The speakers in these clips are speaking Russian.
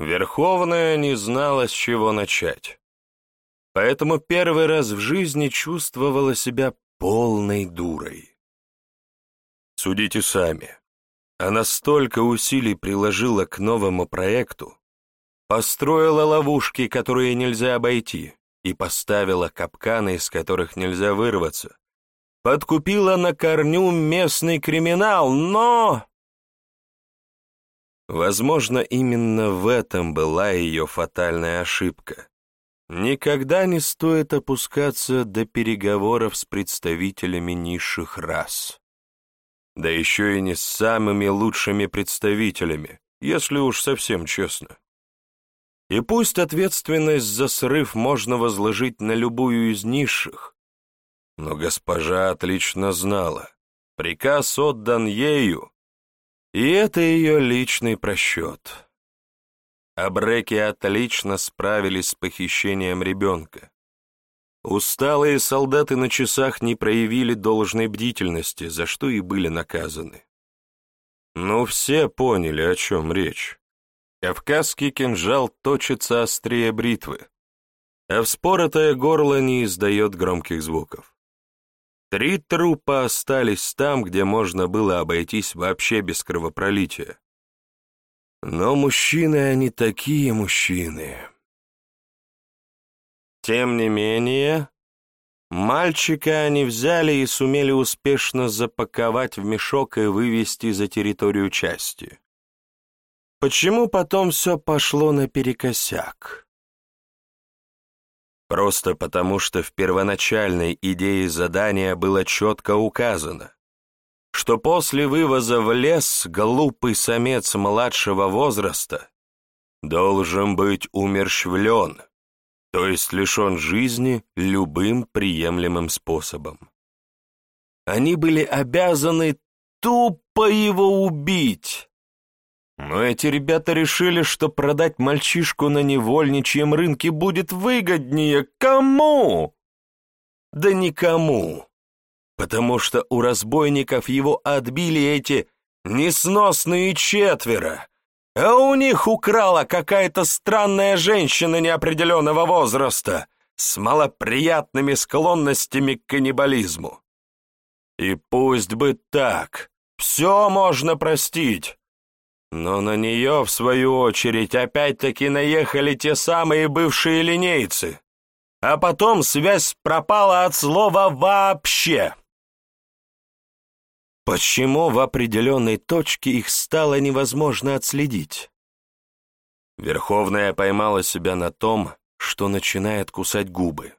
Верховная не знала, с чего начать. Поэтому первый раз в жизни чувствовала себя полной дурой. Судите сами. Она столько усилий приложила к новому проекту, построила ловушки, которые нельзя обойти, и поставила капканы, из которых нельзя вырваться, подкупила на корню местный криминал, но... Возможно, именно в этом была ее фатальная ошибка. Никогда не стоит опускаться до переговоров с представителями низших рас. Да еще и не с самыми лучшими представителями, если уж совсем честно. И пусть ответственность за срыв можно возложить на любую из низших, но госпожа отлично знала, приказ отдан ею, и это ее личный просчет. Абреки отлично справились с похищением ребенка. Усталые солдаты на часах не проявили должной бдительности, за что и были наказаны. Но все поняли, о чем речь. Кавказский кинжал точится острее бритвы, а вспоротое горло не издает громких звуков. Три трупа остались там, где можно было обойтись вообще без кровопролития. Но мужчины они такие мужчины. Тем не менее, мальчика они взяли и сумели успешно запаковать в мешок и вывести за территорию части. Почему потом все пошло наперекосяк? Просто потому, что в первоначальной идее задания было четко указано, что после вывоза в лес глупый самец младшего возраста должен быть умерщвлен, то есть лишен жизни любым приемлемым способом. Они были обязаны тупо его убить, но эти ребята решили, что продать мальчишку на невольничьем рынке будет выгоднее. Кому? Да никому. Потому что у разбойников его отбили эти несносные четверо, а у них украла какая-то странная женщина неопределенного возраста с малоприятными склонностями к каннибализму. И пусть бы так, все можно простить. Но на нее, в свою очередь, опять-таки наехали те самые бывшие линейцы. А потом связь пропала от слова «вообще». Почему в определенной точке их стало невозможно отследить? Верховная поймала себя на том, что начинает кусать губы.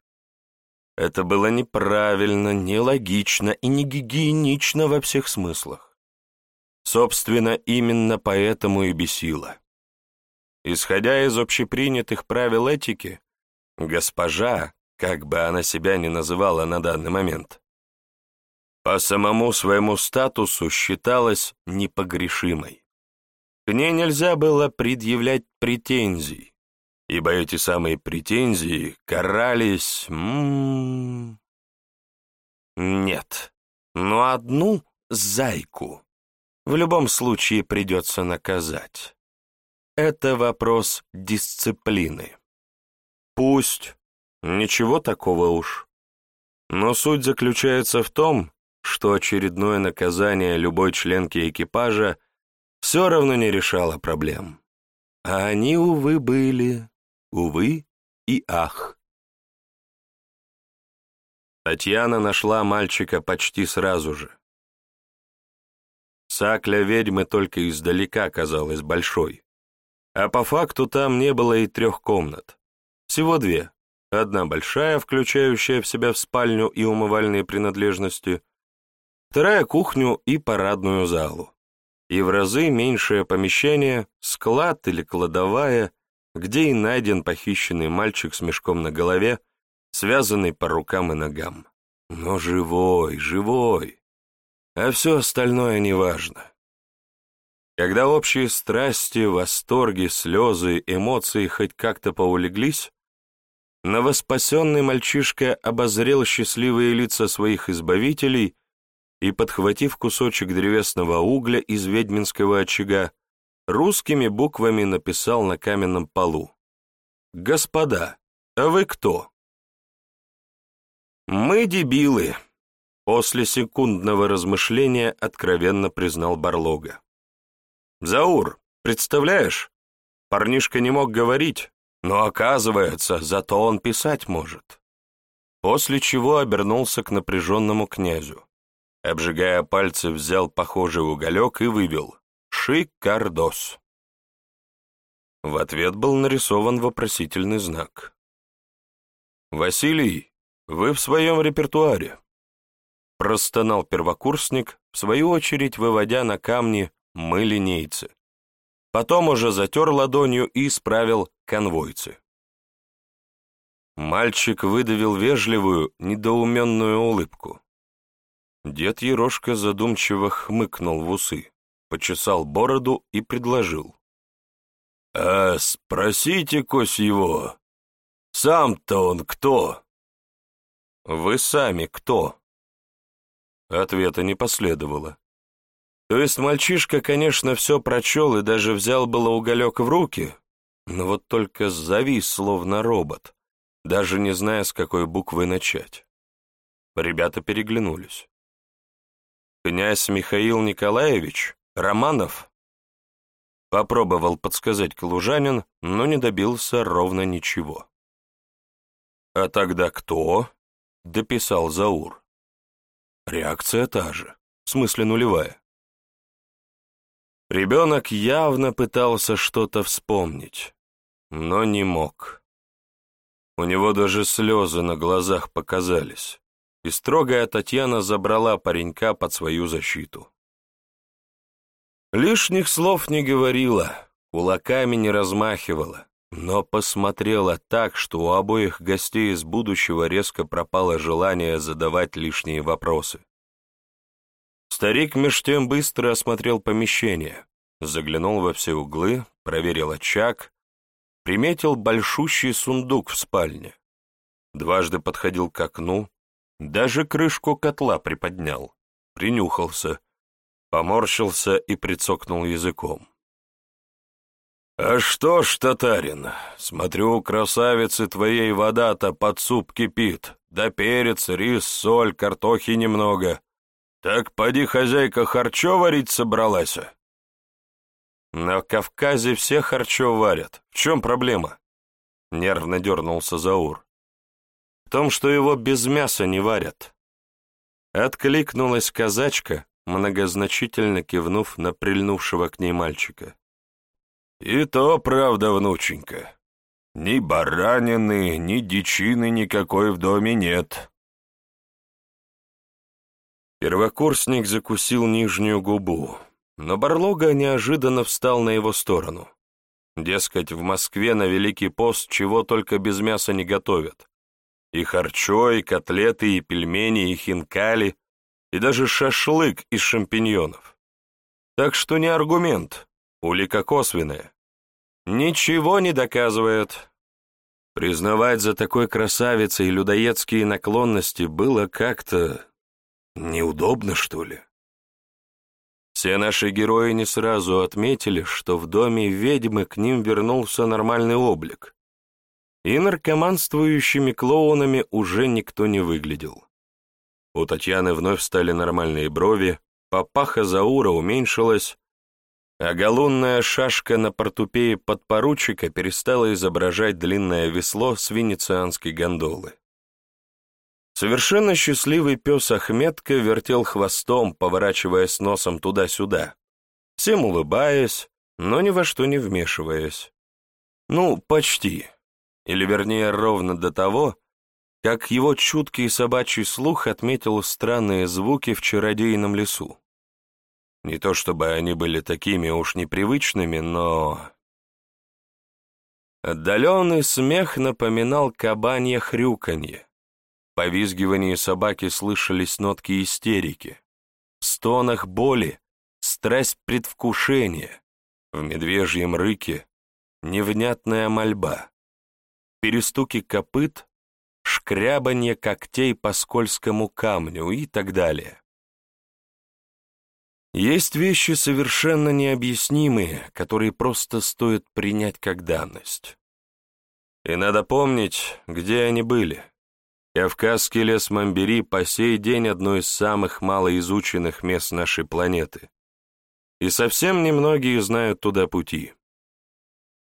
Это было неправильно, нелогично и не гигиенично во всех смыслах. Собственно, именно поэтому и бесило. Исходя из общепринятых правил этики, госпожа, как бы она себя ни называла на данный момент, по самому своему статусу считалась непогрешимой. К ней нельзя было предъявлять претензий, ибо эти самые претензии карались... М -м -м, нет, но одну зайку в любом случае придется наказать. Это вопрос дисциплины. Пусть, ничего такого уж. Но суть заключается в том, что очередное наказание любой членки экипажа все равно не решало проблем. А они, увы, были, увы и ах. Татьяна нашла мальчика почти сразу же. Сакля ведьмы только издалека казалась большой. А по факту там не было и трех комнат. Всего две. Одна большая, включающая в себя в спальню и умывальные принадлежности, вторая — кухню и парадную залу. И в разы меньшее помещение, склад или кладовая, где и найден похищенный мальчик с мешком на голове, связанный по рукам и ногам. Но живой, живой а все остальное неважно. Когда общие страсти, восторги, слезы, эмоции хоть как-то поулеглись, новоспасенный мальчишка обозрел счастливые лица своих избавителей и, подхватив кусочек древесного угля из ведьминского очага, русскими буквами написал на каменном полу. «Господа, а вы кто?» «Мы дебилы», — после секундного размышления откровенно признал Барлога. «Заур, представляешь, парнишка не мог говорить, но, оказывается, зато он писать может». После чего обернулся к напряженному князю. Обжигая пальцы, взял похожий уголек и вывел «Шикардос». В ответ был нарисован вопросительный знак. «Василий, вы в своем репертуаре», — простонал первокурсник, в свою очередь выводя на камни «мы линейцы». Потом уже затер ладонью и исправил конвойцы. Мальчик выдавил вежливую, недоуменную улыбку. Дед Ерошка задумчиво хмыкнул в усы, почесал бороду и предложил. «А спросите, кось его, сам-то он кто?» «Вы сами кто?» Ответа не последовало. То есть мальчишка, конечно, все прочел и даже взял было уголек в руки, но вот только завис, словно робот, даже не зная, с какой буквы начать. Ребята переглянулись. «Князь Михаил Николаевич? Романов?» Попробовал подсказать калужанин, но не добился ровно ничего. «А тогда кто?» — дописал Заур. Реакция та же, в смысле нулевая. Ребенок явно пытался что-то вспомнить, но не мог. У него даже слезы на глазах показались, и строгая Татьяна забрала паренька под свою защиту. Лишних слов не говорила, кулаками не размахивала, но посмотрела так, что у обоих гостей из будущего резко пропало желание задавать лишние вопросы. Старик меж тем быстро осмотрел помещение, заглянул во все углы, проверил очаг, приметил большущий сундук в спальне. Дважды подходил к окну, даже крышку котла приподнял, принюхался, поморщился и прицокнул языком. «А что ж, татарин, смотрю, красавицы твоей вода-то под суп кипит, да перец, рис, соль, картохи немного. Так поди хозяйка харчо варить собралась?» «На Кавказе все харчо варят. В чем проблема?» Нервно дернулся Заур. «В том, что его без мяса не варят». Откликнулась казачка, многозначительно кивнув на прильнувшего к ней мальчика. «И то правда, внученька. Ни баранины, ни дичины никакой в доме нет». Первокурсник закусил нижнюю губу, но Барлога неожиданно встал на его сторону. Дескать, в Москве на Великий пост чего только без мяса не готовят. И харчо, и котлеты, и пельмени, и хинкали, и даже шашлык из шампиньонов. Так что не аргумент, Улика косвенная. Ничего не доказывает. Признавать за такой красавицей людоедские наклонности было как-то неудобно, что ли. Все наши герои не сразу отметили, что в доме ведьмы к ним вернулся нормальный облик. И наркоманствующими клоунами уже никто не выглядел. У Татьяны вновь стали нормальные брови, папаха Заура уменьшилась, а галунная шашка на портупее подпоручика перестала изображать длинное весло с венецианской гондолы. Совершенно счастливый пес Ахметка вертел хвостом, поворачиваясь носом туда-сюда, всем улыбаясь, но ни во что не вмешиваясь. Ну, почти. Или вернее, ровно до того, как его чуткий собачий слух отметил странные звуки в чародейном лесу. Не то чтобы они были такими уж непривычными, но... Отдаленный смех напоминал кабанье хрюканье. В повизгивании собаки слышались нотки истерики. В стонах боли страсть предвкушения. В медвежьем рыке невнятная мольба. Перестуки копыт, шкрябанье когтей по скользкому камню и так далее. Есть вещи совершенно необъяснимые, которые просто стоит принять как данность. И надо помнить, где они были. Кавказский лес Мамбери по сей день одно из самых малоизученных мест нашей планеты. И совсем немногие знают туда пути.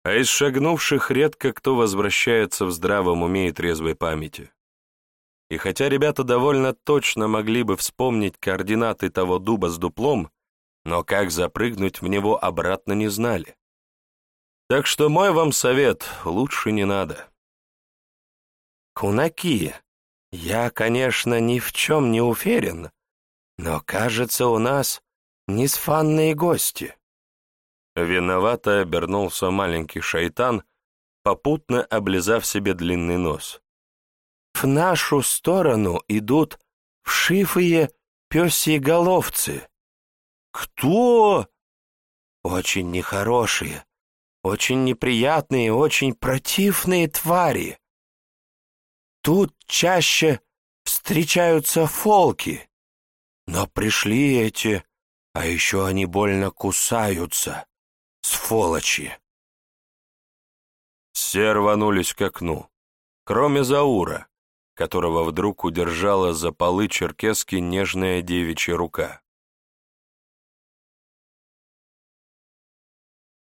А из шагнувших редко кто возвращается в здравом уме и трезвой памяти. И хотя ребята довольно точно могли бы вспомнить координаты того дуба с дуплом, но как запрыгнуть в него обратно не знали. Так что мой вам совет, лучше не надо. Кунаки, я, конечно, ни в чем не уверен, но, кажется, у нас несфанные гости. Виновато обернулся маленький шайтан, попутно облизав себе длинный нос. В нашу сторону идут вшивые пёсьи головцы. Кто? Очень нехорошие, очень неприятные, очень противные твари. Тут чаще встречаются фолки, но пришли эти, а еще они больно кусаются, сволочи. Все рванулись к окну, кроме Заура, которого вдруг удержала за полы черкески нежная девичья рука.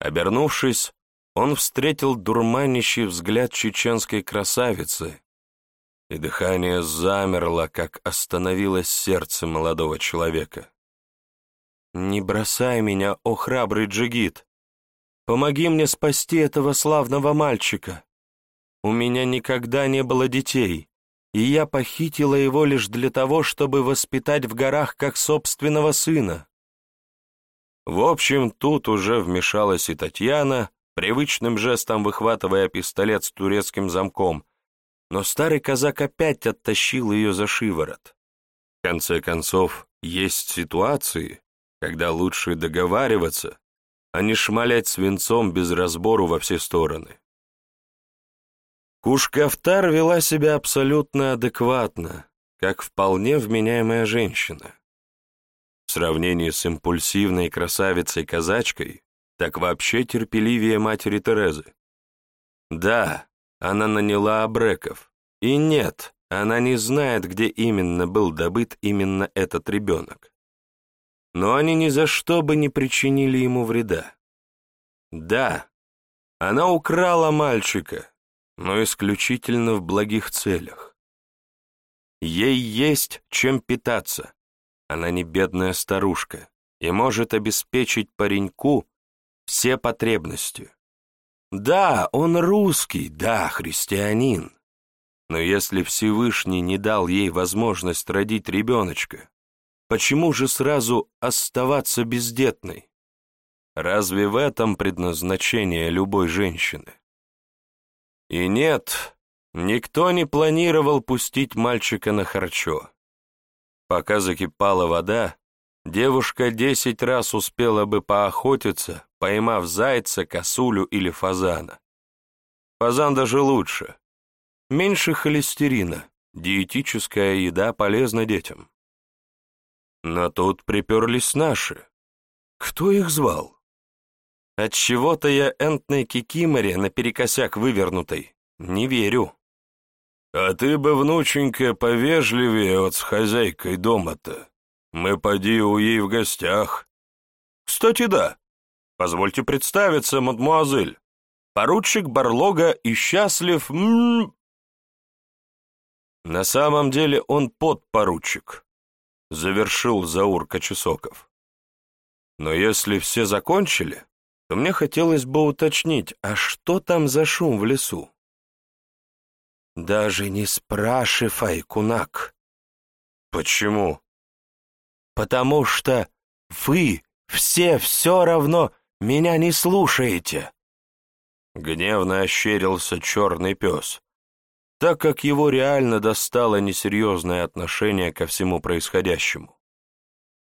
Обернувшись, он встретил дурманящий взгляд чеченской красавицы, и дыхание замерло, как остановилось сердце молодого человека. «Не бросай меня, о храбрый джигит! Помоги мне спасти этого славного мальчика! У меня никогда не было детей, и я похитила его лишь для того, чтобы воспитать в горах как собственного сына». В общем, тут уже вмешалась и Татьяна, привычным жестом выхватывая пистолет с турецким замком, но старый казак опять оттащил ее за шиворот. В конце концов, есть ситуации, когда лучше договариваться, а не шмалять свинцом без разбору во все стороны. Кушкафтар вела себя абсолютно адекватно, как вполне вменяемая женщина. В сравнении с импульсивной красавицей-казачкой, так вообще терпеливее матери Терезы. Да, она наняла абреков. И нет, она не знает, где именно был добыт именно этот ребенок. Но они ни за что бы не причинили ему вреда. Да, она украла мальчика, но исключительно в благих целях. Ей есть чем питаться. Она не бедная старушка и может обеспечить пареньку все потребности. Да, он русский, да, христианин. Но если Всевышний не дал ей возможность родить ребеночка, почему же сразу оставаться бездетной? Разве в этом предназначение любой женщины? И нет, никто не планировал пустить мальчика на харчо. Пока закипала вода, девушка десять раз успела бы поохотиться, поймав зайца, косулю или фазана. Фазан даже лучше. Меньше холестерина, диетическая еда полезна детям. Но тут приперлись наши. Кто их звал? От чего то я энтной кикиморе наперекосяк вывернутой. Не верю. А ты бы, внученька, повежливее от с хозяйкой дома-то. Мы поди у ей в гостях. Кстати, да. Позвольте представиться, мадмуазель. Поручик Барлога и счастлив... М -м... На самом деле он подпоручик, завершил Заур Кочесоков. Но если все закончили, то мне хотелось бы уточнить, а что там за шум в лесу? Даже не спрашивай, кунак. Почему? Потому что вы все все равно меня не слушаете. Гневно ощерился черный пес, так как его реально достало несерьезное отношение ко всему происходящему.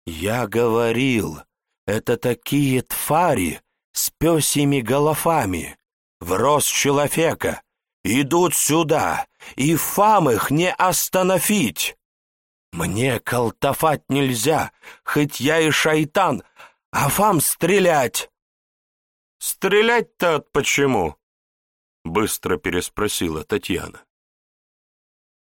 «Я говорил, это такие твари с пёсьими головами, в рост человека, идут сюда, и фам их не остановить!» Мне колтовать нельзя, хоть я и шайтан, а вам стрелять!» «Стрелять-то от почему?» — быстро переспросила Татьяна.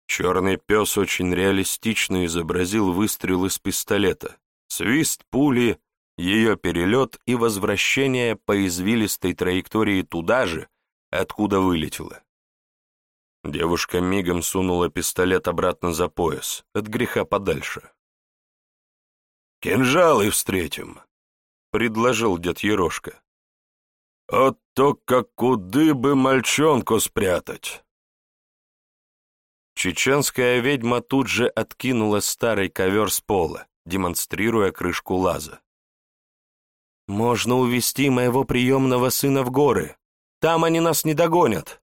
Черный пес очень реалистично изобразил выстрел из пистолета, свист пули, ее перелет и возвращение по извилистой траектории туда же, откуда вылетела. Девушка мигом сунула пистолет обратно за пояс, от греха подальше. «Кинжалы встретим», — предложил дед Ерошка. «От то, как куды бы мальчонку спрятать». Чеченская ведьма тут же откинула старый ковер с пола, демонстрируя крышку лаза. «Можно увести моего приемного сына в горы. Там они нас не догонят»,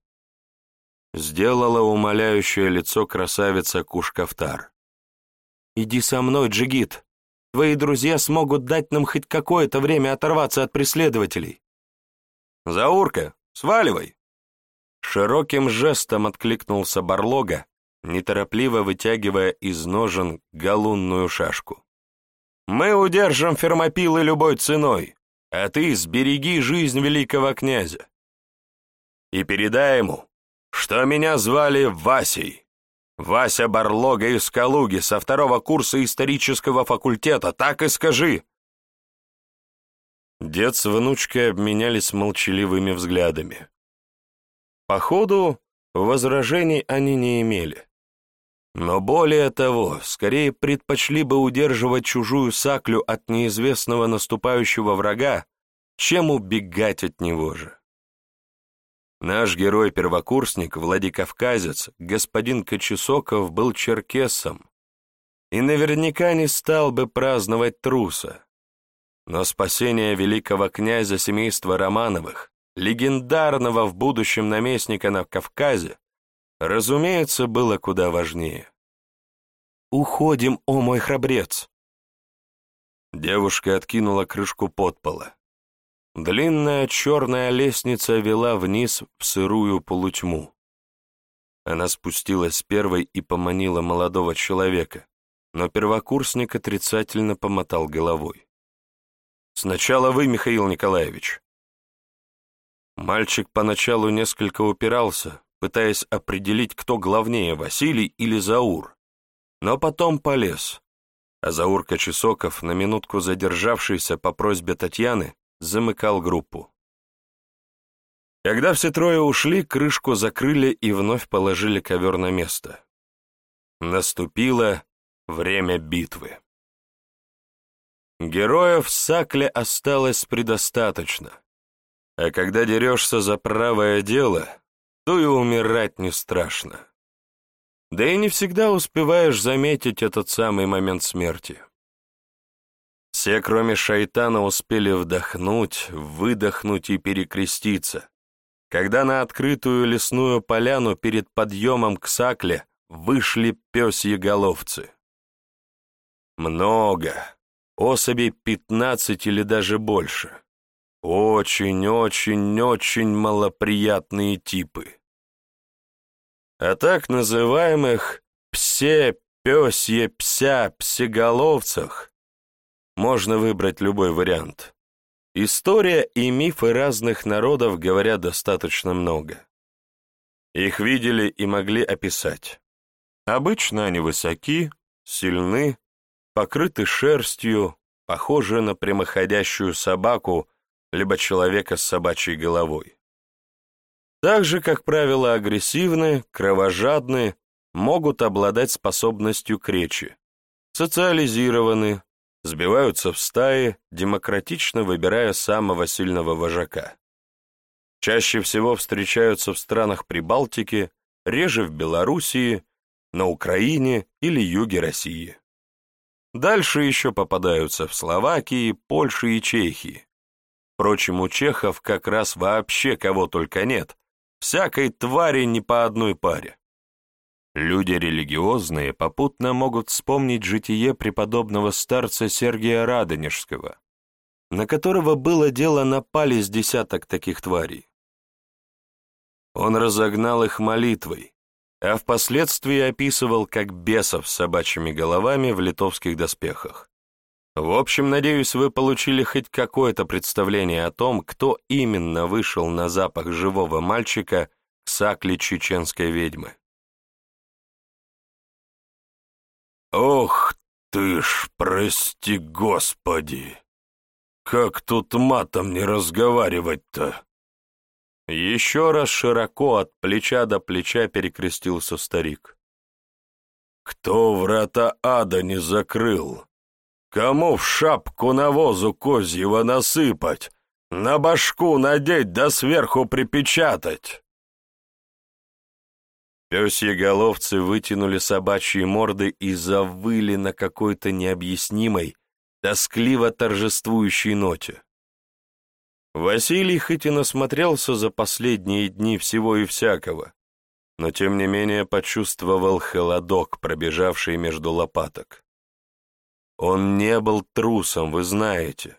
Сделала умоляющее лицо красавица Кушкафтар. «Иди со мной, Джигит. Твои друзья смогут дать нам хоть какое-то время оторваться от преследователей». «Заурка, сваливай!» Широким жестом откликнулся Барлога, неторопливо вытягивая из ножен галунную шашку. «Мы удержим фермопилы любой ценой, а ты сбереги жизнь великого князя. И передай ему, что меня звали Васей. Вася Барлога из Калуги, со второго курса исторического факультета, так и скажи!» Дед с внучкой обменялись молчаливыми взглядами. Походу, возражений они не имели. Но более того, скорее предпочли бы удерживать чужую саклю от неизвестного наступающего врага, чем убегать от него же. Наш герой-первокурсник, Владикавказец, господин Кочесоков, был черкесом и наверняка не стал бы праздновать труса. Но спасение великого князя семейства Романовых, легендарного в будущем наместника на Кавказе, разумеется, было куда важнее. «Уходим, о мой храбрец!» Девушка откинула крышку подпола. Длинная черная лестница вела вниз в сырую полутьму. Она спустилась первой и поманила молодого человека, но первокурсник отрицательно помотал головой. «Сначала вы, Михаил Николаевич». Мальчик поначалу несколько упирался, пытаясь определить, кто главнее, Василий или Заур, но потом полез, а Заур Кочесоков, на минутку задержавшийся по просьбе Татьяны, замыкал группу. Когда все трое ушли, крышку закрыли и вновь положили ковер на место. Наступило время битвы. Героев в Сакле осталось предостаточно, а когда дерешься за правое дело, то и умирать не страшно. Да и не всегда успеваешь заметить этот самый момент смерти. Все, кроме шайтана, успели вдохнуть, выдохнуть и перекреститься, когда на открытую лесную поляну перед подъемом к сакле вышли пёсьи-головцы. Много, особей пятнадцать или даже больше. Очень-очень-очень малоприятные типы. А так называемых псе, пёсье, пся, псеголовцах можно выбрать любой вариант. История и мифы разных народов говорят достаточно много. Их видели и могли описать. Обычно они высоки, сильны, покрыты шерстью, похожи на прямоходящую собаку, либо человека с собачьей головой. Так же, как правило, агрессивны, кровожадны, могут обладать способностью к речи, социализированы, сбиваются в стаи, демократично выбирая самого сильного вожака. Чаще всего встречаются в странах Прибалтики, реже в Белоруссии, на Украине или юге России. Дальше еще попадаются в Словакии, Польше и Чехии. Впрочем, у чехов как раз вообще кого только нет, всякой твари не по одной паре. Люди религиозные попутно могут вспомнить житие преподобного старца Сергия Радонежского, на которого было дело напали с десяток таких тварей. Он разогнал их молитвой, а впоследствии описывал как бесов с собачьими головами в литовских доспехах. В общем, надеюсь, вы получили хоть какое-то представление о том, кто именно вышел на запах живого мальчика к сакле чеченской ведьмы. «Ох ты ж, прости господи! Как тут матом не разговаривать-то?» Еще раз широко от плеча до плеча перекрестился старик. «Кто врата ада не закрыл? Кому в шапку навозу козьего насыпать, на башку надеть да сверху припечатать?» Пёсьи головцы вытянули собачьи морды и завыли на какой-то необъяснимой, тоскливо торжествующей ноте. Василий хоть и насмотрелся за последние дни всего и всякого, но тем не менее почувствовал холодок, пробежавший между лопаток. Он не был трусом, вы знаете.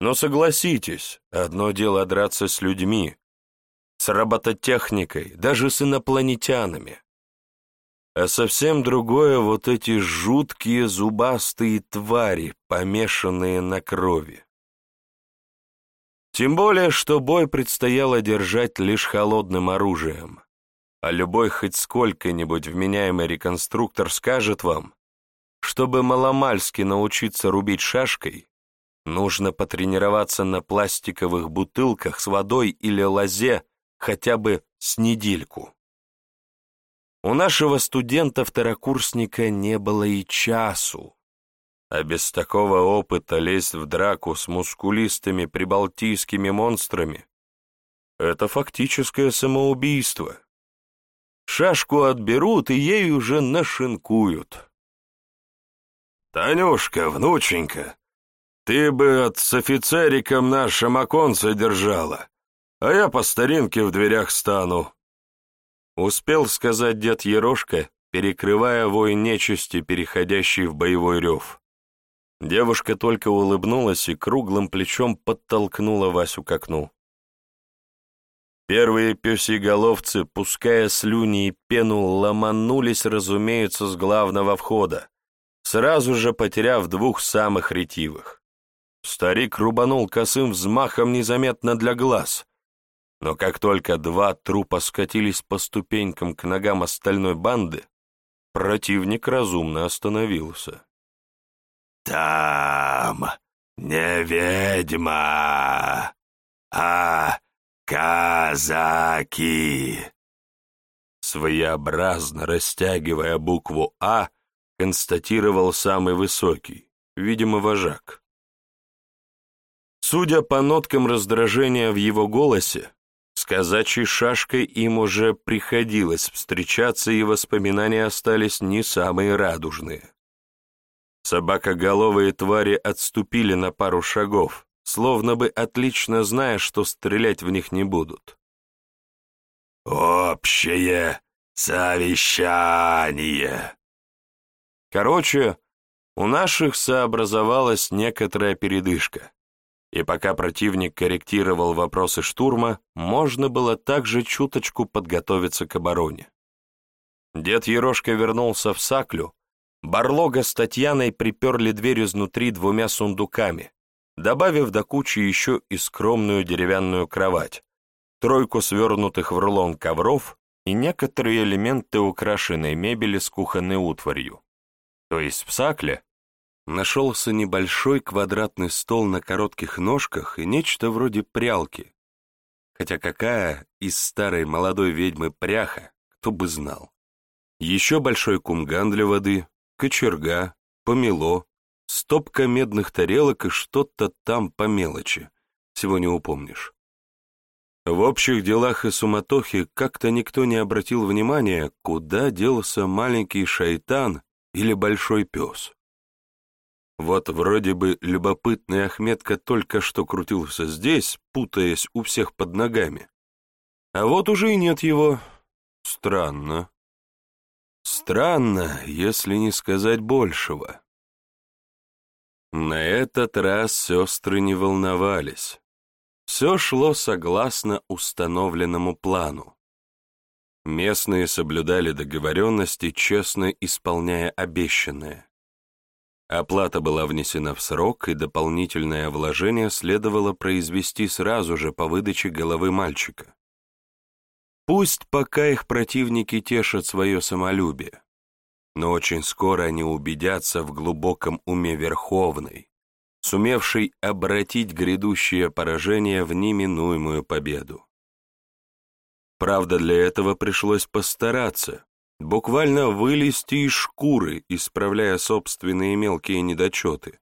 Но согласитесь, одно дело драться с людьми, с робототехникой, даже с инопланетянами. А совсем другое вот эти жуткие зубастые твари, помешанные на крови. Тем более, что бой предстояло держать лишь холодным оружием. А любой хоть сколько-нибудь вменяемый реконструктор скажет вам, чтобы маломальски научиться рубить шашкой, нужно потренироваться на пластиковых бутылках с водой или лозе хотя бы с недельку. У нашего студента-второкурсника не было и часу, а без такого опыта лезть в драку с мускулистыми прибалтийскими монстрами — это фактическое самоубийство. Шашку отберут и ей уже нашинкуют. «Танюшка, внученька, ты бы от с офицериком нашим оконце держала, а я по старинке в дверях стану». Успел сказать дед Ерошка, перекрывая вой нечисти, переходящий в боевой рев. Девушка только улыбнулась и круглым плечом подтолкнула Васю к окну. Первые пёсьеголовцы, пуская слюни и пену, ломанулись, разумеется, с главного входа, сразу же потеряв двух самых ретивых. Старик рубанул косым взмахом незаметно для глаз, но как только два трупа скатились по ступенькам к ногам остальной банды, противник разумно остановился. «Там не ведьма, а казаки!» Своеобразно растягивая букву «А», констатировал самый высокий, видимо, вожак. Судя по ноткам раздражения в его голосе, с казачьей шашкой им уже приходилось встречаться, и воспоминания остались не самые радужные. Собакоголовые твари отступили на пару шагов, словно бы отлично зная, что стрелять в них не будут. «Общее совещание!» Короче, у наших сообразовалась некоторая передышка, и пока противник корректировал вопросы штурма, можно было также чуточку подготовиться к обороне. Дед Ерошка вернулся в Саклю, Барлога с Татьяной приперли дверь изнутри двумя сундуками, добавив до кучи еще и скромную деревянную кровать, тройку свернутых в рулон ковров и некоторые элементы украшенной мебели с кухонной утварью. То есть в Сакле нашелся небольшой квадратный стол на коротких ножках и нечто вроде прялки. Хотя какая из старой молодой ведьмы пряха, кто бы знал. Еще большой кумган для воды, кочерга, помело, стопка медных тарелок и что-то там по мелочи. Всего не упомнишь. В общих делах и суматохе как-то никто не обратил внимания, куда делся маленький шайтан или большой пес. Вот вроде бы любопытный Ахметка только что крутился здесь, путаясь у всех под ногами. А вот уже и нет его. Странно. Странно, если не сказать большего. На этот раз сестры не волновались. Все шло согласно установленному плану. Местные соблюдали договоренности, честно исполняя обещанное. Оплата была внесена в срок, и дополнительное вложение следовало произвести сразу же по выдаче головы мальчика. Пусть пока их противники тешат свое самолюбие, но очень скоро они убедятся в глубоком уме Верховной, сумевшей обратить грядущее поражение в неминуемую победу. Правда, для этого пришлось постараться, буквально вылезти из шкуры, исправляя собственные мелкие недочеты.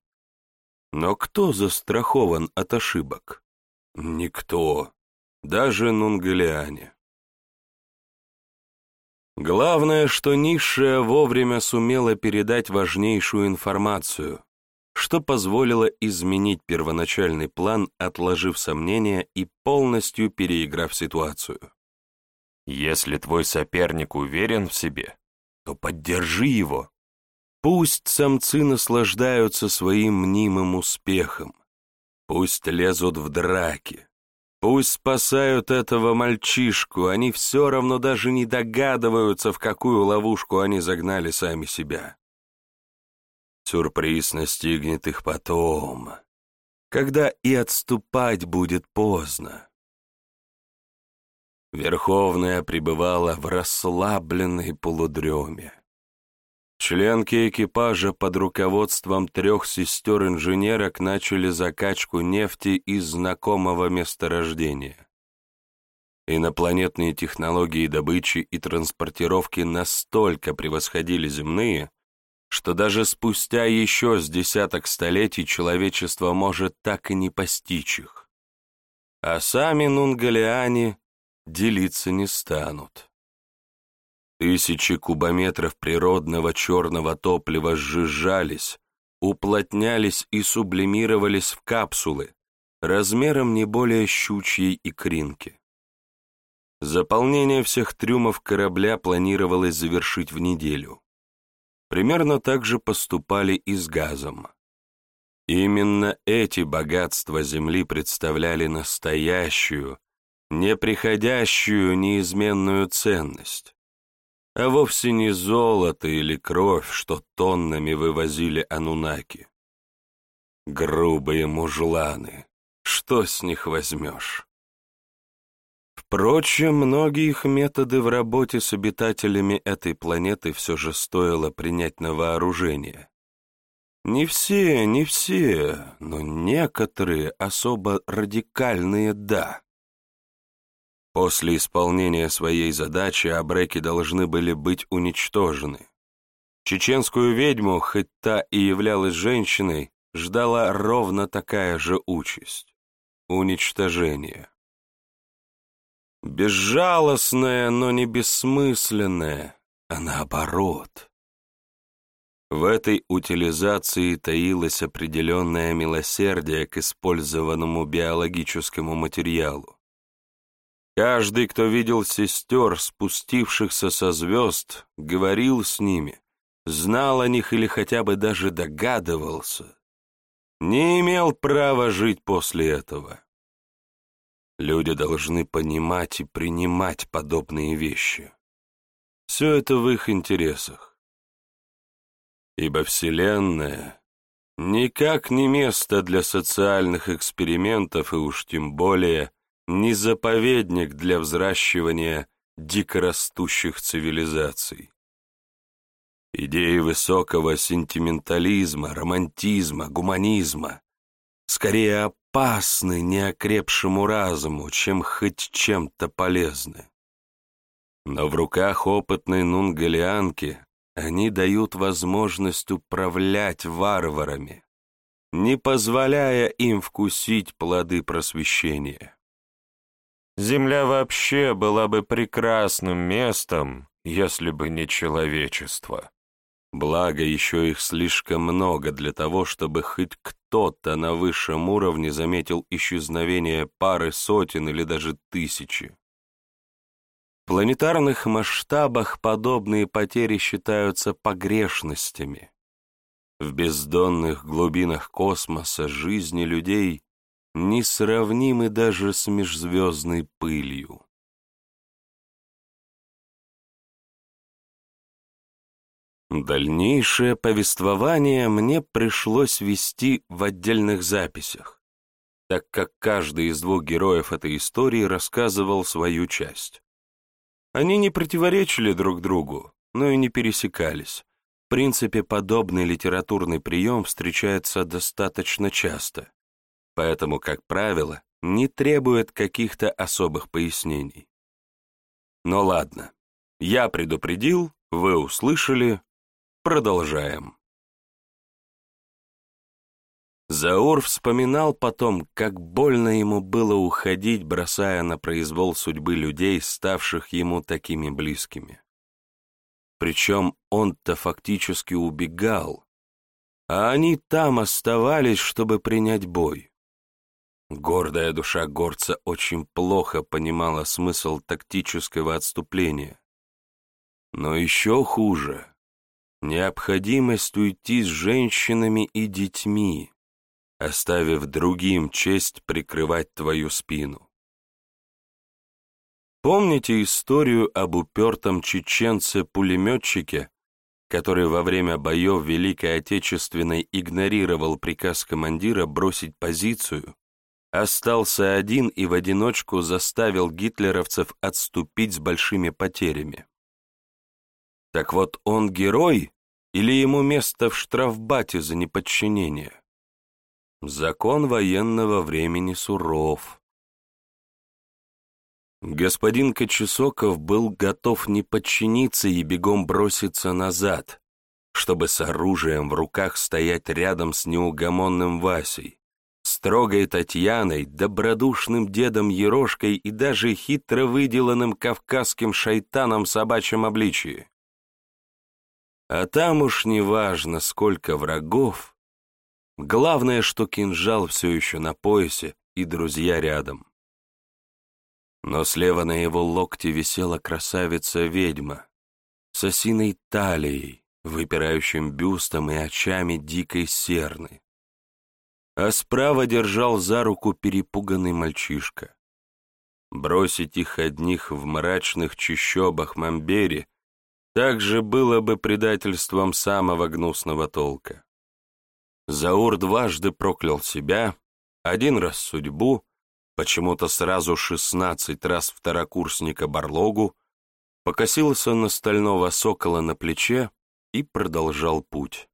Но кто застрахован от ошибок? Никто, даже Нунгалиане. Главное, что низшая вовремя сумела передать важнейшую информацию, что позволило изменить первоначальный план, отложив сомнения и полностью переиграв ситуацию. Если твой соперник уверен в себе, то поддержи его. Пусть самцы наслаждаются своим мнимым успехом, пусть лезут в драки, Пусть спасают этого мальчишку, они все равно даже не догадываются, в какую ловушку они загнали сами себя. Сюрприз настигнет их потом, когда и отступать будет поздно. Верховная пребывала в расслабленной полудреме. Членки экипажа под руководством трех сестер-инженерок начали закачку нефти из знакомого месторождения. Инопланетные технологии добычи и транспортировки настолько превосходили земные, что даже спустя еще с десяток столетий человечество может так и не постичь их. А сами нунгалиане делиться не станут. Тысячи кубометров природного черного топлива сжижались, уплотнялись и сублимировались в капсулы, размером не более щучьей икринки. Заполнение всех трюмов корабля планировалось завершить в неделю. Примерно так же поступали и с газом. Именно эти богатства Земли представляли настоящую, неприходящую неизменную ценность а вовсе не золото или кровь, что тоннами вывозили анунаки. Грубые мужланы, что с них возьмешь? Впрочем, многие их методы в работе с обитателями этой планеты все же стоило принять на вооружение. Не все, не все, но некоторые особо радикальные — да. После исполнения своей задачи абреки должны были быть уничтожены. Чеченскую ведьму, хоть та и являлась женщиной, ждала ровно такая же участь — уничтожение. Безжалостная, но не бессмысленная, а наоборот. В этой утилизации таилось определенное милосердие к использованному биологическому материалу. Каждый, кто видел сестер, спустившихся со звезд, говорил с ними, знал о них или хотя бы даже догадывался, не имел права жить после этого. Люди должны понимать и принимать подобные вещи. Все это в их интересах. Ибо Вселенная никак не место для социальных экспериментов и уж тем более не заповедник для взращивания дикорастущих цивилизаций. Идеи высокого сентиментализма, романтизма, гуманизма скорее опасны неокрепшему разуму, чем хоть чем-то полезны. Но в руках опытной нунгалианки они дают возможность управлять варварами, не позволяя им вкусить плоды просвещения. Земля вообще была бы прекрасным местом, если бы не человечество. Благо, еще их слишком много для того, чтобы хоть кто-то на высшем уровне заметил исчезновение пары сотен или даже тысячи. В планетарных масштабах подобные потери считаются погрешностями. В бездонных глубинах космоса жизни людей несравнимы даже с межзвездной пылью. Дальнейшее повествование мне пришлось вести в отдельных записях, так как каждый из двух героев этой истории рассказывал свою часть. Они не противоречили друг другу, но и не пересекались. В принципе, подобный литературный прием встречается достаточно часто, поэтому, как правило, не требует каких-то особых пояснений. Но ладно, я предупредил, вы услышали, продолжаем. Заур вспоминал потом, как больно ему было уходить, бросая на произвол судьбы людей, ставших ему такими близкими. Причем он-то фактически убегал, а они там оставались, чтобы принять бой. Гордая душа горца очень плохо понимала смысл тактического отступления. Но еще хуже — необходимость уйти с женщинами и детьми, оставив другим честь прикрывать твою спину. Помните историю об упертом чеченце-пулеметчике, который во время боев Великой Отечественной игнорировал приказ командира бросить позицию, остался один и в одиночку заставил гитлеровцев отступить с большими потерями? Так вот он герой или ему место в штрафбате за неподчинение? Закон военного времени суров. Господин Кочесоков был готов не подчиниться и бегом броситься назад, чтобы с оружием в руках стоять рядом с неугомонным Васей, строгой Татьяной, добродушным дедом Ерошкой и даже хитро выделанным кавказским шайтаном в собачьем обличии. А там уж не важно, сколько врагов, Главное, что кинжал все еще на поясе и друзья рядом. Но слева на его локте висела красавица-ведьма с осиной талией, выпирающим бюстом и очами дикой серны. А справа держал за руку перепуганный мальчишка. Бросить их одних в мрачных чащобах Мамбери также было бы предательством самого гнусного толка. Заур дважды проклял себя, один раз судьбу, почему-то сразу шестнадцать раз второкурсника Барлогу, покосился на стального сокола на плече и продолжал путь.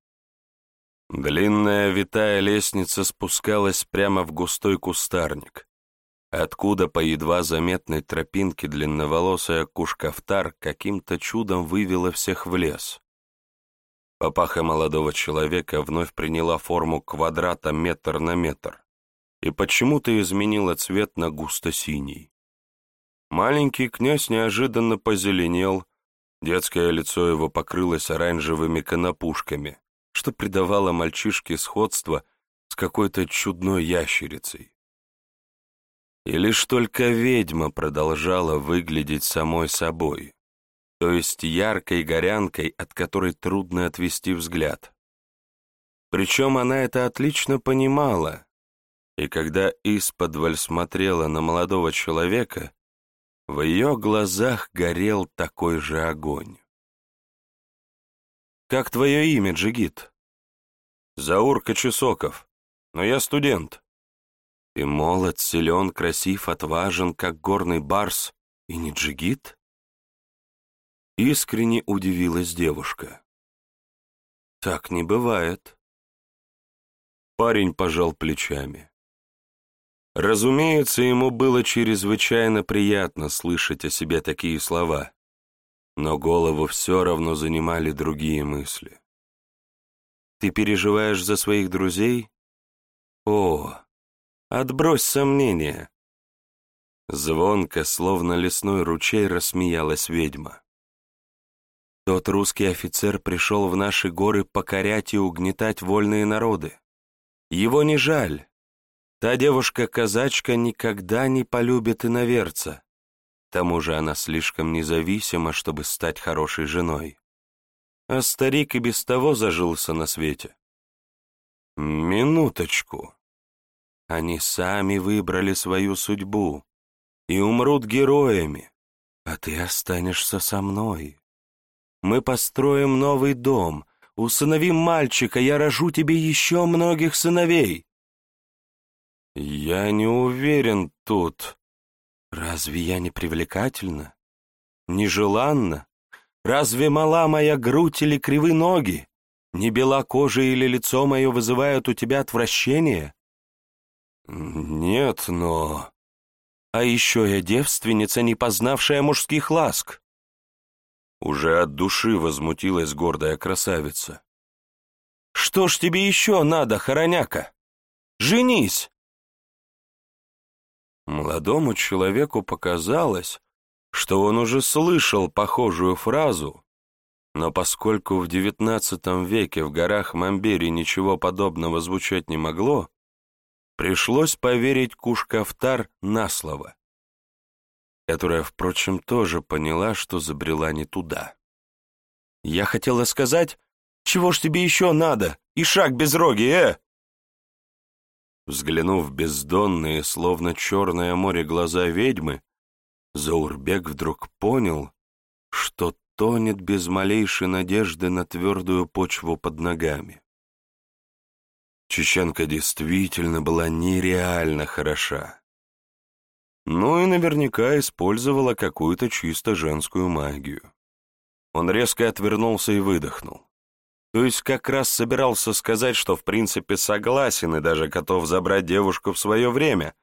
Длинная витая лестница спускалась прямо в густой кустарник, откуда по едва заметной тропинке длинноволосая кушкафтар каким-то чудом вывела всех в лес. Папаха молодого человека вновь приняла форму квадрата метр на метр и почему-то изменила цвет на густо-синий. Маленький князь неожиданно позеленел, детское лицо его покрылось оранжевыми конопушками, что придавало мальчишке сходство с какой-то чудной ящерицей. И лишь только ведьма продолжала выглядеть самой собой то есть яркой горянкой, от которой трудно отвести взгляд. Причем она это отлично понимала, и когда исподволь смотрела на молодого человека, в ее глазах горел такой же огонь. «Как твое имя, Джигит?» «Заур Кочесоков, но я студент». «Ты молод, силен, красив, отважен, как горный барс, и не Джигит?» Искренне удивилась девушка. «Так не бывает». Парень пожал плечами. Разумеется, ему было чрезвычайно приятно слышать о себе такие слова, но голову все равно занимали другие мысли. «Ты переживаешь за своих друзей?» «О, отбрось сомнения!» Звонко, словно лесной ручей, рассмеялась ведьма. Тот русский офицер пришел в наши горы покорять и угнетать вольные народы. Его не жаль. Та девушка-казачка никогда не полюбит иноверца. К тому же она слишком независима, чтобы стать хорошей женой. А старик и без того зажился на свете. Минуточку. Они сами выбрали свою судьбу и умрут героями, а ты останешься со мной. Мы построим новый дом, усыновим мальчика, я рожу тебе еще многих сыновей». «Я не уверен тут. Разве я не привлекательна? Нежеланна? Разве мала моя грудь или кривы ноги? Не бела кожа или лицо мое вызывают у тебя отвращение?» «Нет, но...» «А еще я девственница, не познавшая мужских ласк». Уже от души возмутилась гордая красавица. «Что ж тебе еще надо, хороняка? Женись!» Молодому человеку показалось, что он уже слышал похожую фразу, но поскольку в XIX веке в горах Мамбери ничего подобного звучать не могло, пришлось поверить Кушкафтар на слово, которая, впрочем, тоже поняла, что забрела не туда. «Я хотела сказать, чего ж тебе еще надо? И шаг без роги, э!» Взглянув в бездонные, словно черное море глаза ведьмы, Заурбек вдруг понял, что тонет без малейшей надежды на твердую почву под ногами. Чеченка действительно была нереально хороша. Ну и наверняка использовала какую-то чисто женскую магию. Он резко отвернулся и выдохнул. То есть как раз собирался сказать, что в принципе согласен и даже готов забрать девушку в свое время,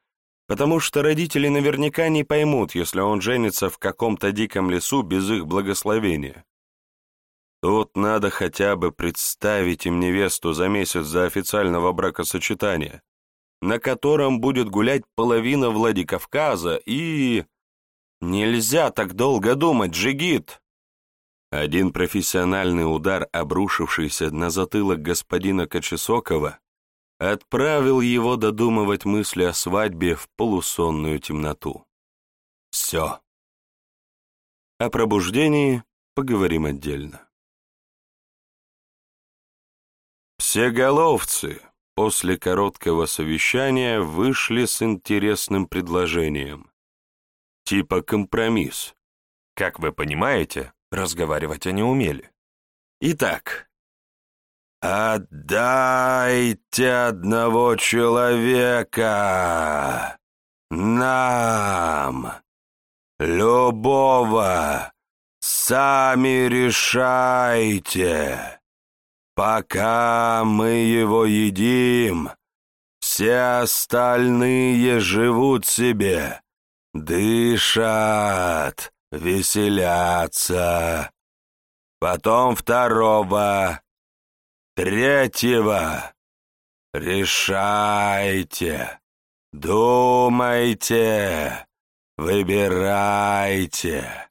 потому что родители наверняка не поймут, если он женится в каком-то диком лесу без их благословения. Тут надо хотя бы представить им невесту за месяц до официального бракосочетания, на котором будет гулять половина Владикавказа и... Нельзя так долго думать, Джигит! Один профессиональный удар, обрушившийся на затылок господина Кочесокова, отправил его додумывать мысли о свадьбе в полусонную темноту. Все. О пробуждении поговорим отдельно. Все головцы после короткого совещания вышли с интересным предложением. Типа компромисс. Как вы понимаете, Разговаривать они умели. Итак, «Отдайте одного человека нам, любого, сами решайте. Пока мы его едим, все остальные живут себе, дышат, веселятся. Потом второго, третьего. Решайте, думайте, выбирайте.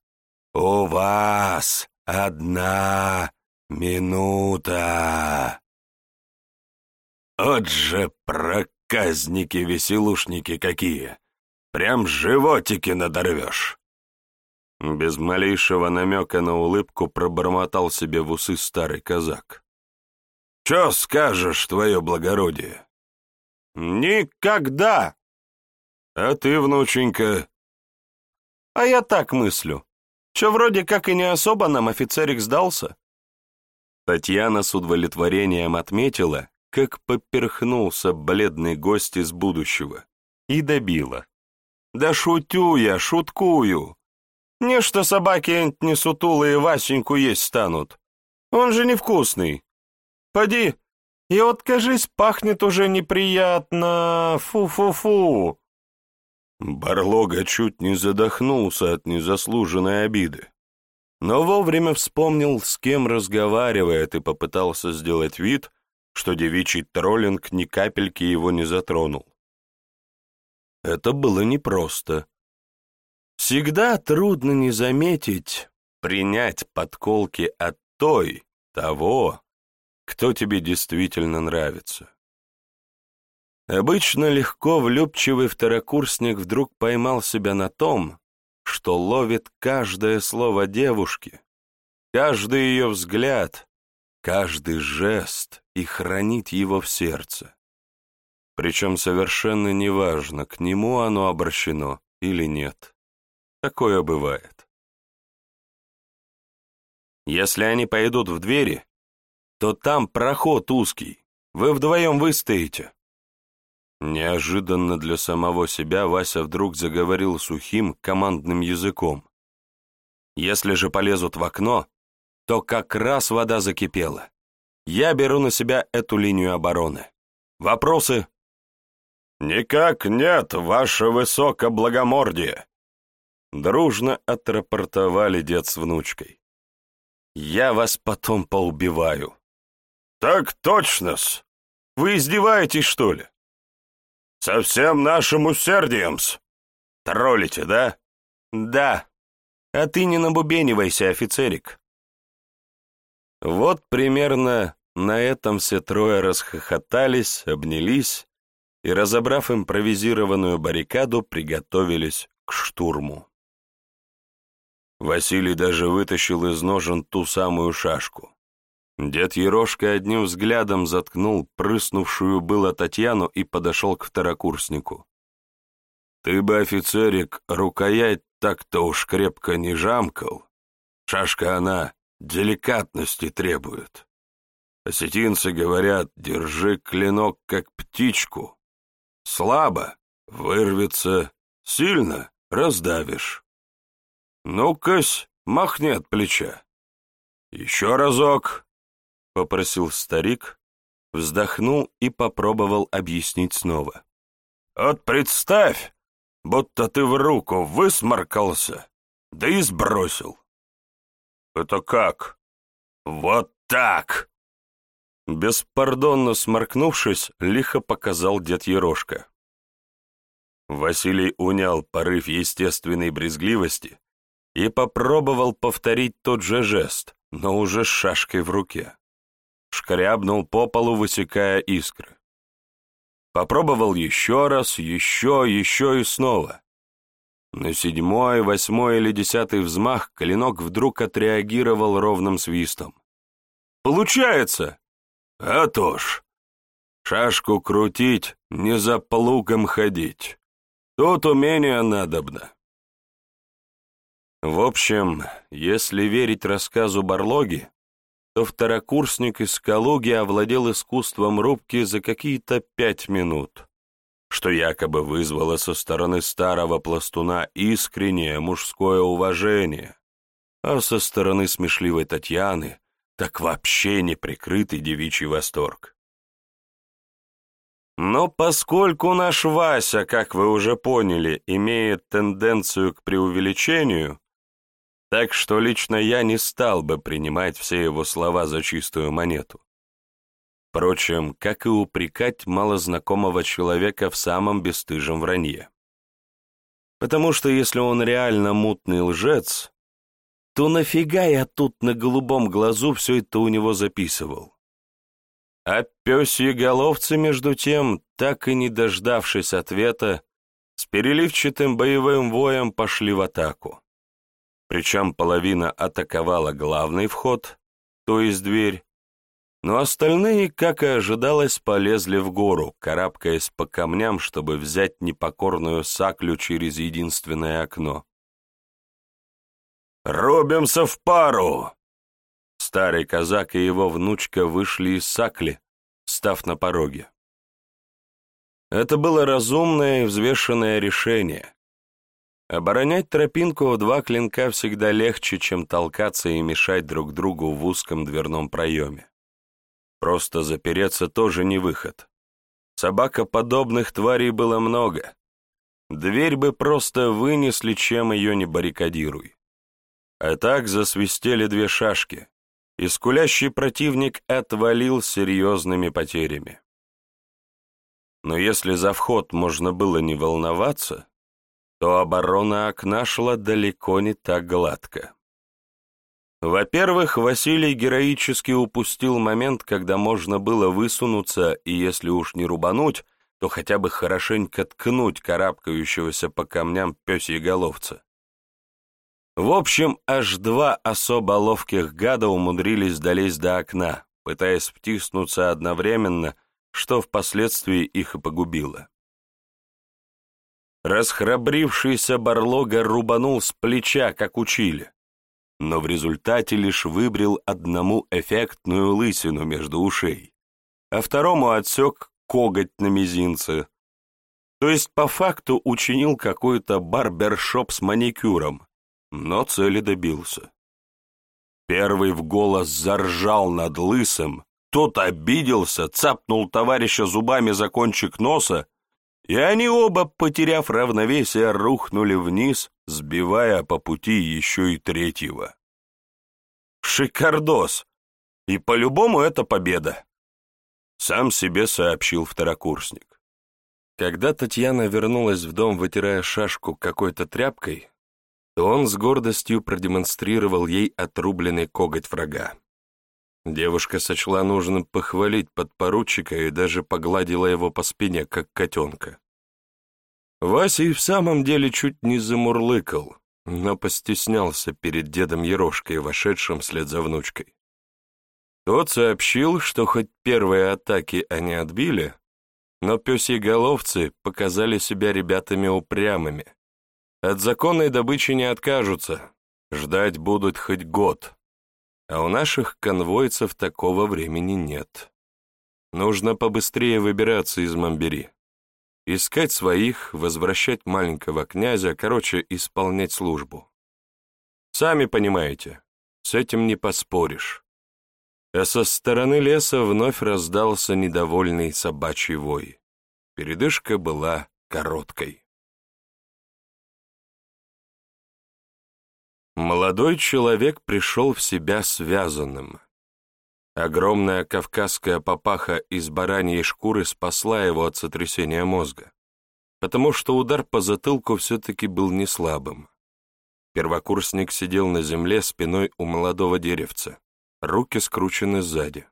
У вас одна минута. Вот же проказники-веселушники какие! Прям животики надорвешь. Без малейшего намека на улыбку пробормотал себе в усы старый казак. «Че скажешь, твое благородие?» «Никогда!» «А ты, внученька?» «А я так мыслю. Че вроде как и не особо нам офицерик сдался?» Татьяна с удовлетворением отметила, как поперхнулся бледный гость из будущего, и добила. «Да шутю я, шуткую. Не что собаки не сутулые Васеньку есть станут. Он же невкусный. Поди, и вот, кажись, пахнет уже неприятно. Фу-фу-фу. Барлога чуть не задохнулся от незаслуженной обиды. Но вовремя вспомнил, с кем разговаривает, и попытался сделать вид, что девичий троллинг ни капельки его не затронул. Это было непросто. Всегда трудно не заметить, принять подколки от той, того, кто тебе действительно нравится. Обычно легко влюбчивый второкурсник вдруг поймал себя на том, что ловит каждое слово девушки, каждый ее взгляд, каждый жест и хранит его в сердце. Причем совершенно неважно, к нему оно обращено или нет. Такое бывает. Если они пойдут в двери, то там проход узкий, вы вдвоем выстоите». Неожиданно для самого себя Вася вдруг заговорил сухим командным языком. «Если же полезут в окно, то как раз вода закипела. Я беру на себя эту линию обороны. Вопросы?» «Никак нет, ваше высокоблагомордие!» Дружно отрапортовали дед с внучкой. «Я вас потом поубиваю». «Так точно-с! Вы издеваетесь, что ли?» «Со всем нашим усердием-с! Троллите, да?» «Да. А ты не набубенивайся, офицерик». Вот примерно на этом все трое расхохотались, обнялись и, разобрав импровизированную баррикаду, приготовились к штурму. Василий даже вытащил из ножен ту самую шашку. Дед Ерошка одним взглядом заткнул прыснувшую было Татьяну и подошел к второкурснику. «Ты бы, офицерик, рукоять так-то уж крепко не жамкал. Шашка она деликатности требует. Осетинцы говорят, держи клинок как птичку. Слабо, вырвется, сильно раздавишь. Ну-кась, махни от плеча. Еще разок, — попросил старик, вздохнул и попробовал объяснить снова. «Вот представь, будто ты в руку высморкался, да и сбросил». «Это как?» «Вот так!» Беспардонно сморкнувшись, лихо показал дед Ерошка. Василий унял порыв естественной брезгливости и попробовал повторить тот же жест, но уже с шашкой в руке. Шкрябнул по полу, высекая искры. Попробовал еще раз, еще, еще и снова. На седьмой, восьмой или десятый взмах клинок вдруг отреагировал ровным свистом. «Получается!» А то ж, шашку крутить, не за плугом ходить. Тут умение надобно. В общем, если верить рассказу Барлоги, то второкурсник из Калуги овладел искусством рубки за какие-то пять минут, что якобы вызвало со стороны старого пластуна искреннее мужское уважение, а со стороны смешливой Татьяны так вообще неприкрытый девичий восторг. Но поскольку наш Вася, как вы уже поняли, имеет тенденцию к преувеличению, так что лично я не стал бы принимать все его слова за чистую монету. Впрочем, как и упрекать малознакомого человека в самом бесстыжем вранье. Потому что если он реально мутный лжец, то нафига я тут на голубом глазу все это у него записывал? А пёсьи головцы, между тем, так и не дождавшись ответа, с переливчатым боевым воем пошли в атаку. Причем половина атаковала главный вход, то есть дверь, но остальные, как и ожидалось, полезли в гору, карабкаясь по камням, чтобы взять непокорную саклю через единственное окно. «Рубимся в пару!» Старый казак и его внучка вышли из сакли, став на пороге. Это было разумное и взвешенное решение. Оборонять тропинку в два клинка всегда легче, чем толкаться и мешать друг другу в узком дверном проеме. Просто запереться тоже не выход. Собакоподобных тварей было много. Дверь бы просто вынесли, чем ее не баррикадируй. А так засвистели две шашки, и скулящий противник отвалил серьезными потерями. Но если за вход можно было не волноваться, то оборона окна шла далеко не так гладко. Во-первых, Василий героически упустил момент, когда можно было высунуться и, если уж не рубануть, то хотя бы хорошенько ткнуть карабкающегося по камням пёсьеголовца. В общем, аж два особо ловких гада умудрились долезть до окна, пытаясь втиснуться одновременно, что впоследствии их и погубило. Расхрабрившийся Барлога рубанул с плеча, как учили. но в результате лишь выбрил одному эффектную лысину между ушей, а второму отсек коготь на мизинце. То есть по факту учинил какой-то барбершоп с маникюром, но цели добился. Первый в голос заржал над лысым, тот обиделся, цапнул товарища зубами за кончик носа, и они оба, потеряв равновесие, рухнули вниз, сбивая по пути еще и третьего. Шикардос! И по-любому это победа! Сам себе сообщил второкурсник. Когда Татьяна вернулась в дом, вытирая шашку какой-то тряпкой, то он с гордостью продемонстрировал ей отрубленный коготь врага. Девушка сочла нужным похвалить подпоручика и даже погладила его по спине, как котенка. Вася и в самом деле чуть не замурлыкал, но постеснялся перед дедом Ерошкой, вошедшим вслед за внучкой. Тот сообщил, что хоть первые атаки они отбили, но пёсьи головцы показали себя ребятами упрямыми, от законной добычи не откажутся, ждать будут хоть год. А у наших конвойцев такого времени нет. Нужно побыстрее выбираться из Мамбери. Искать своих, возвращать маленького князя, короче, исполнять службу. Сами понимаете, с этим не поспоришь. А со стороны леса вновь раздался недовольный собачий вой. Передышка была короткой. Молодой человек пришел в себя связанным. Огромная кавказская папаха из бараньей шкуры спасла его от сотрясения мозга, потому что удар по затылку все-таки был не слабым. Первокурсник сидел на земле спиной у молодого деревца, руки скручены сзади.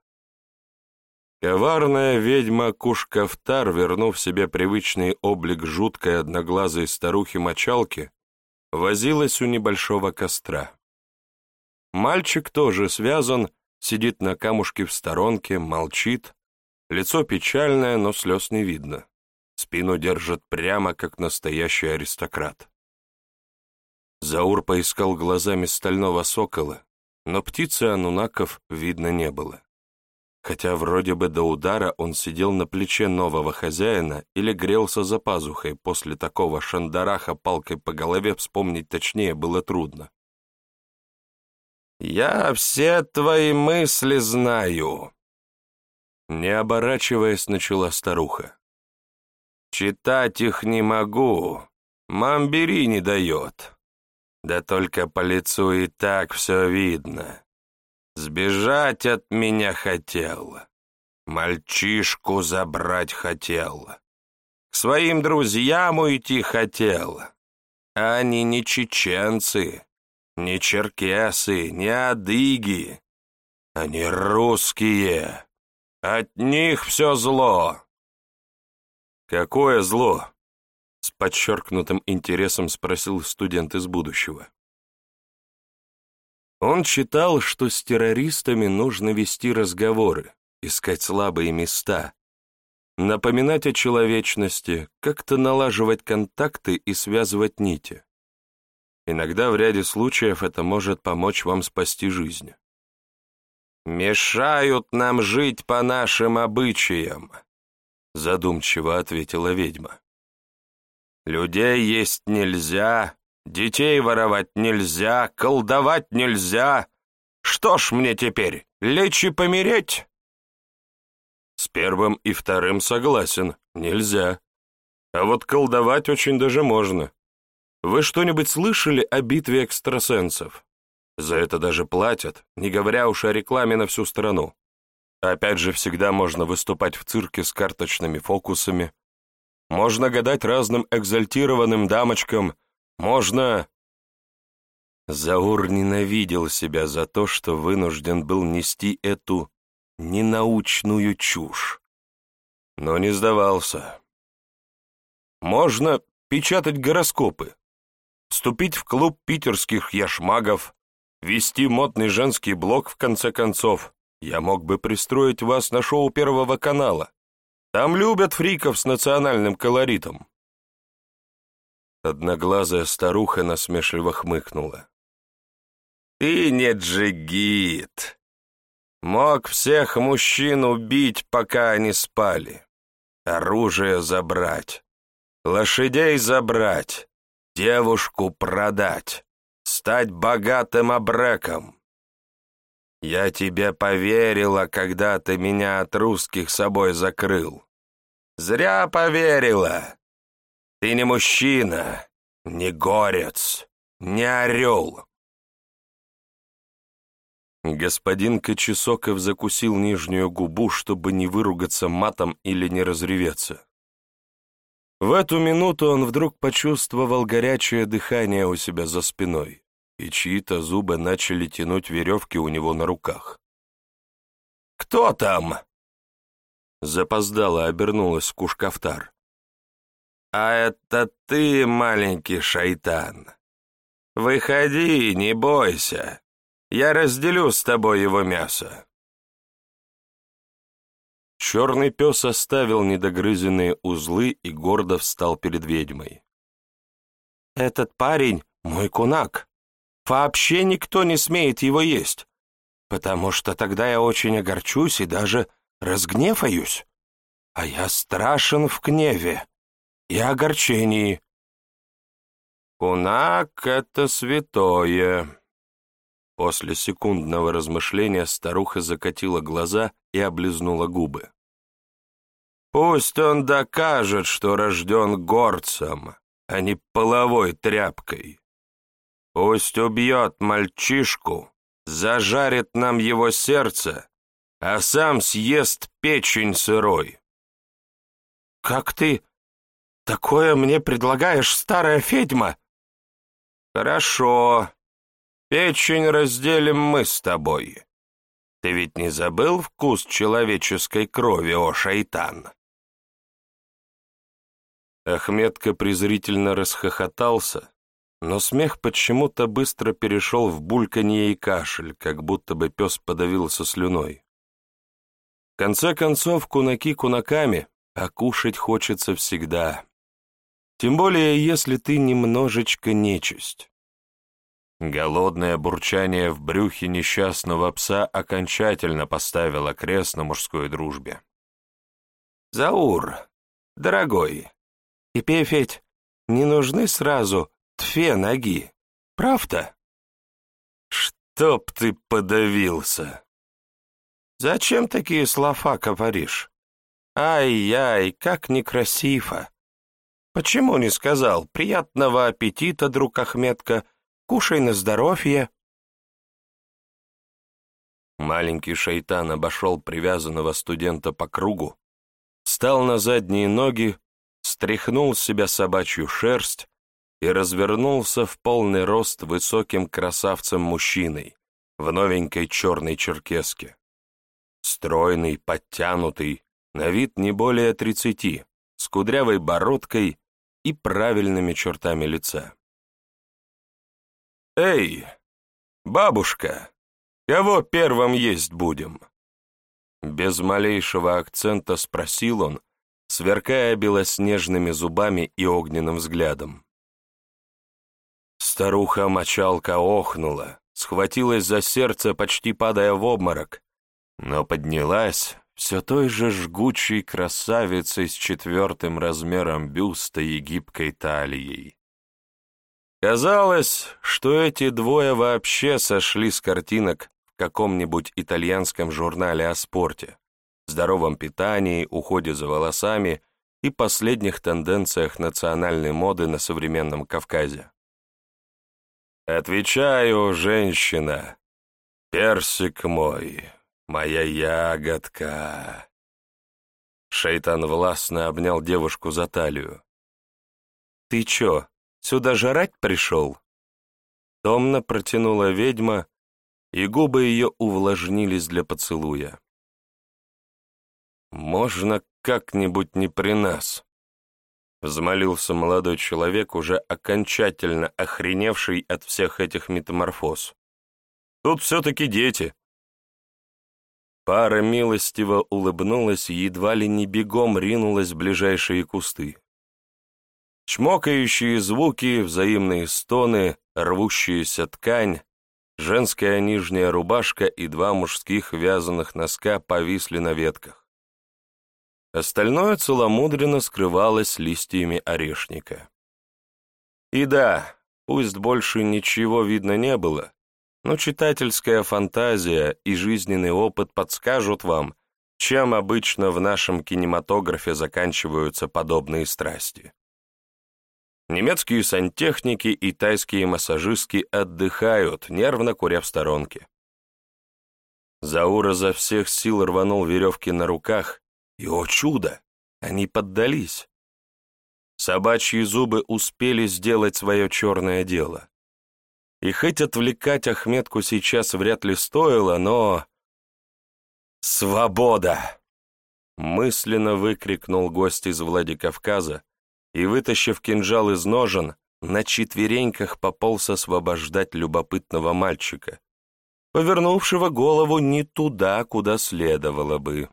Коварная ведьма Кушкафтар, вернув себе привычный облик жуткой одноглазой старухи-мочалки, возилась у небольшого костра. Мальчик тоже связан, сидит на камушке в сторонке, молчит, лицо печальное, но слез не видно. Спину держит прямо, как настоящий аристократ. Заур поискал глазами стального сокола, но птицы анунаков видно не было хотя вроде бы до удара он сидел на плече нового хозяина или грелся за пазухой, после такого шандараха палкой по голове вспомнить точнее было трудно. «Я все твои мысли знаю», — не оборачиваясь, начала старуха. «Читать их не могу, мамбери не дает. Да только по лицу и так все видно. Сбежать от меня хотел. Мальчишку забрать хотел. К своим друзьям уйти хотел. Они не чеченцы, не черкесы, не адыги. Они русские. От них все зло. Какое зло? С подчеркнутым интересом спросил студент из будущего. Он считал, что с террористами нужно вести разговоры, искать слабые места, напоминать о человечности, как-то налаживать контакты и связывать нити. Иногда в ряде случаев это может помочь вам спасти жизнь. «Мешают нам жить по нашим обычаям», — задумчиво ответила ведьма. «Людей есть нельзя, Детей воровать нельзя, колдовать нельзя. Что ж мне теперь, лечь и помереть? С первым и вторым согласен, нельзя. А вот колдовать очень даже можно. Вы что-нибудь слышали о битве экстрасенсов? За это даже платят, не говоря уж о рекламе на всю страну. Опять же, всегда можно выступать в цирке с карточными фокусами. Можно гадать разным экзальтированным дамочкам – можно...» Заур ненавидел себя за то, что вынужден был нести эту ненаучную чушь. Но не сдавался. Можно печатать гороскопы, вступить в клуб питерских яшмагов, вести модный женский блог в конце концов. Я мог бы пристроить вас на шоу Первого канала. Там любят фриков с национальным колоритом. Одноглазая старуха насмешливо хмыкнула. Ты не джигит. Мог всех мужчин убить, пока они спали. Оружие забрать. Лошадей забрать. Девушку продать. Стать богатым обреком. Я тебе поверила, когда ты меня от русских собой закрыл. Зря поверила. Ты не мужчина, не горец, не орел. Господин Кочесоков закусил нижнюю губу, чтобы не выругаться матом или не разреветься. В эту минуту он вдруг почувствовал горячее дыхание у себя за спиной, и чьи-то зубы начали тянуть веревки у него на руках. «Кто там?» Запоздало обернулась Кушкафтар. «А это ты, маленький шайтан. Выходи, не бойся. Я разделю с тобой его мясо». Черный пес оставил недогрызенные узлы и гордо встал перед ведьмой. «Этот парень — мой кунак. Вообще никто не смеет его есть, потому что тогда я очень огорчусь и даже разгневаюсь. А я страшен в гневе и огорчении». «Кунак — это святое», После секундного размышления старуха закатила глаза и облизнула губы. «Пусть он докажет, что рожден горцем, а не половой тряпкой. Пусть убьет мальчишку, зажарит нам его сердце, а сам съест печень сырой». «Как ты такое мне предлагаешь, старая ведьма?» «Хорошо, Печень разделим мы с тобой. Ты ведь не забыл вкус человеческой крови, о шайтан?» Ахметка презрительно расхохотался, но смех почему-то быстро перешел в бульканье и кашель, как будто бы пес подавился слюной. В конце концов, кунаки кунаками, а кушать хочется всегда. Тем более, если ты немножечко нечисть. Голодное бурчание в брюхе несчастного пса окончательно поставило крест на мужской дружбе. «Заур, дорогой, тебе ведь не нужны сразу две ноги, правда?» «Чтоб ты подавился!» «Зачем такие слова говоришь? Ай-яй, как некрасиво! Почему не сказал «приятного аппетита, друг Ахметка», Кушай на здоровье». Маленький шайтан обошел привязанного студента по кругу, встал на задние ноги, стряхнул с себя собачью шерсть и развернулся в полный рост высоким красавцем-мужчиной в новенькой черной черкеске. Стройный, подтянутый, на вид не более тридцати, с кудрявой бородкой и правильными чертами лица. «Эй, бабушка, кого первым есть будем?» Без малейшего акцента спросил он, сверкая белоснежными зубами и огненным взглядом. Старуха-мочалка охнула, схватилась за сердце, почти падая в обморок, но поднялась все той же жгучей красавицей с четвертым размером бюста и гибкой талией. Казалось, что эти двое вообще сошли с картинок в каком-нибудь итальянском журнале о спорте, здоровом питании, уходе за волосами и последних тенденциях национальной моды на современном Кавказе. «Отвечаю, женщина, персик мой, моя ягодка». Шейтан властно обнял девушку за талию. «Ты чё, Сюда жрать пришел?» Томно протянула ведьма, и губы ее увлажнились для поцелуя. «Можно как-нибудь не при нас», — взмолился молодой человек, уже окончательно охреневший от всех этих метаморфоз. «Тут все-таки дети». Пара милостиво улыбнулась и едва ли не бегом ринулась в ближайшие кусты. Чмокающие звуки, взаимные стоны, рвущаяся ткань, Женская нижняя рубашка и два мужских вязаных носка повисли на ветках. Остальное целомудренно скрывалось листьями орешника. И да, пусть больше ничего видно не было, но читательская фантазия и жизненный опыт подскажут вам, чем обычно в нашем кинематографе заканчиваются подобные страсти. Немецкие сантехники и тайские массажистки отдыхают, нервно куря в сторонке. Заура за всех сил рванул веревки на руках, и, о чудо, они поддались. Собачьи зубы успели сделать свое черное дело. И хоть отвлекать Ахметку сейчас вряд ли стоило, но... «Свобода!» Мысленно выкрикнул гость из Владикавказа и, вытащив кинжал из ножен, на четвереньках пополз освобождать любопытного мальчика, повернувшего голову не туда, куда следовало бы.